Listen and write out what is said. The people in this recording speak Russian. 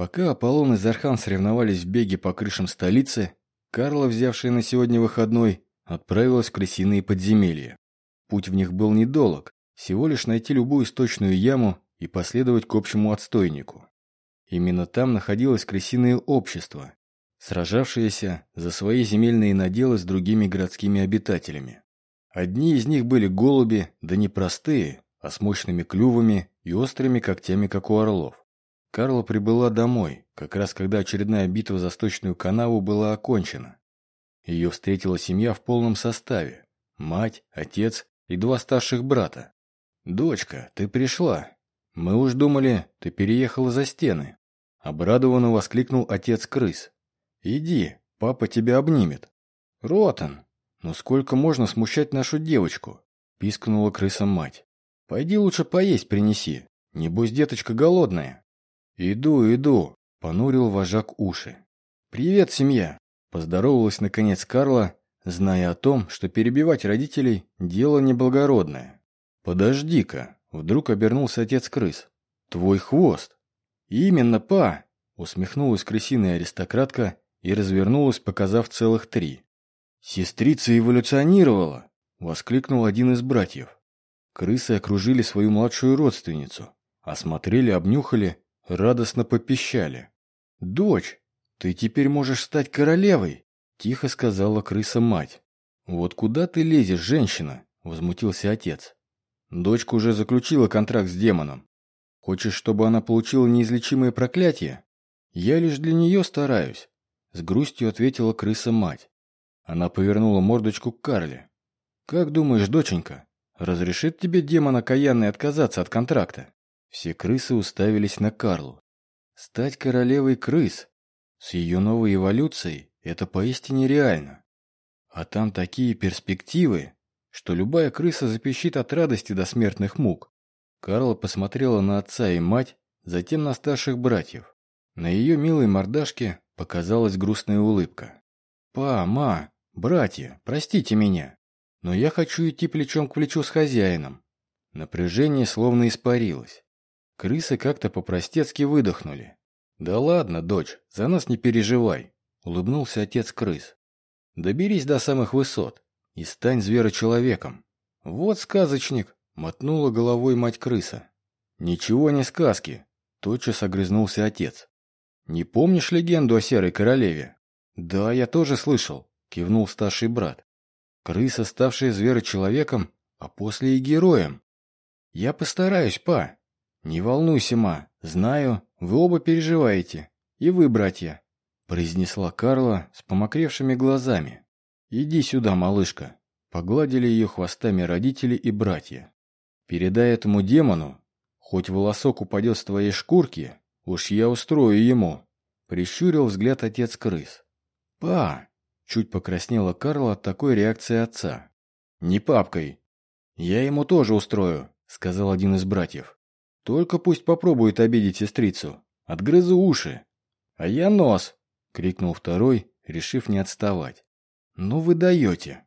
Пока Аполлон и Зархан соревновались в беге по крышам столицы, Карла, взявшая на сегодня выходной, отправилась в крысиные подземелья. Путь в них был недолг, всего лишь найти любую сточную яму и последовать к общему отстойнику. Именно там находилось крысиное общество, сражавшееся за свои земельные наделы с другими городскими обитателями. Одни из них были голуби, да не простые, а с мощными клювами и острыми когтями, как у орлов. Карла прибыла домой, как раз когда очередная битва за сточную канаву была окончена. Ее встретила семья в полном составе. Мать, отец и два старших брата. «Дочка, ты пришла. Мы уж думали, ты переехала за стены». Обрадованно воскликнул отец крыс. «Иди, папа тебя обнимет». «Ротан, ну сколько можно смущать нашу девочку?» Пискнула крыса мать. «Пойди лучше поесть принеси. Небось, деточка голодная». «Иду, иду», — понурил вожак уши. «Привет, семья!» — поздоровалась наконец Карла, зная о том, что перебивать родителей – дело неблагородное. «Подожди-ка!» – вдруг обернулся отец крыс. «Твой хвост!» «Именно, па!» – усмехнулась крысиная аристократка и развернулась, показав целых три. «Сестрица эволюционировала!» – воскликнул один из братьев. Крысы окружили свою младшую родственницу, осмотрели, обнюхали, радостно попищали. «Дочь, ты теперь можешь стать королевой!» Тихо сказала крыса-мать. «Вот куда ты лезешь, женщина?» Возмутился отец. «Дочка уже заключила контракт с демоном. Хочешь, чтобы она получила неизлечимое проклятие? Я лишь для нее стараюсь», с грустью ответила крыса-мать. Она повернула мордочку к Карле. «Как думаешь, доченька, разрешит тебе демон окаянный отказаться от контракта?» Все крысы уставились на Карлу. «Стать королевой крыс с ее новой эволюцией это поистине реально. А там такие перспективы, что любая крыса запищит от радости до смертных мук. Карла посмотрела на отца и мать, затем на старших братьев. На ее милой мордашке показалась грустная улыбка. «Па, ма, братья, простите меня, но я хочу идти плечом к плечу с хозяином». Напряжение словно испарилось. Крысы как-то по-простецки выдохнули. «Да ладно, дочь, за нас не переживай. Улыбнулся отец крыс. Доберись до самых высот и стань зверочеловеком. Вот сказочник, мотнула головой мать крыса. Ничего не сказки, тотчас огрызнулся отец. Не помнишь легенду о серой королеве? Да, я тоже слышал, кивнул старший брат. Крыса, ставшая зверочеловеком, а после и героем. Я постараюсь, па. Не волнуйся, ма, знаю, вы оба переживаете. И вы, братья произнесла Карла с помокревшими глазами. «Иди сюда, малышка», — погладили ее хвостами родители и братья. «Передай этому демону, хоть волосок упадет с твоей шкурки, уж я устрою ему», — прищурил взгляд отец крыс. «Па!» — чуть покраснела Карла от такой реакции отца. «Не папкой. Я ему тоже устрою», — сказал один из братьев. «Только пусть попробует обидеть сестрицу. Отгрызу уши. А я нос», — крикнул второй, решив не отставать. «Ну вы даете!»